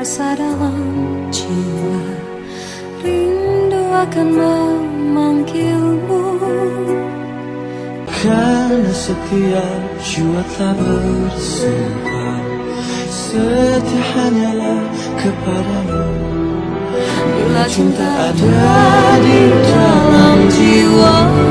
Rasa dalam jiwa. Rindu akan memanggilmu. Karena setiap jiwa telah bersumpah Setia hanyalah 그 바람을 몰라준다 아다리 바람 지워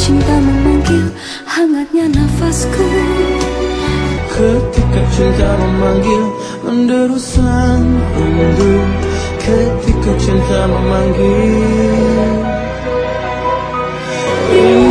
cinta memanggil hangatnya nafasku. Ketika cinta memanggil menderu sang rindu. Ketika cinta memanggil rindu,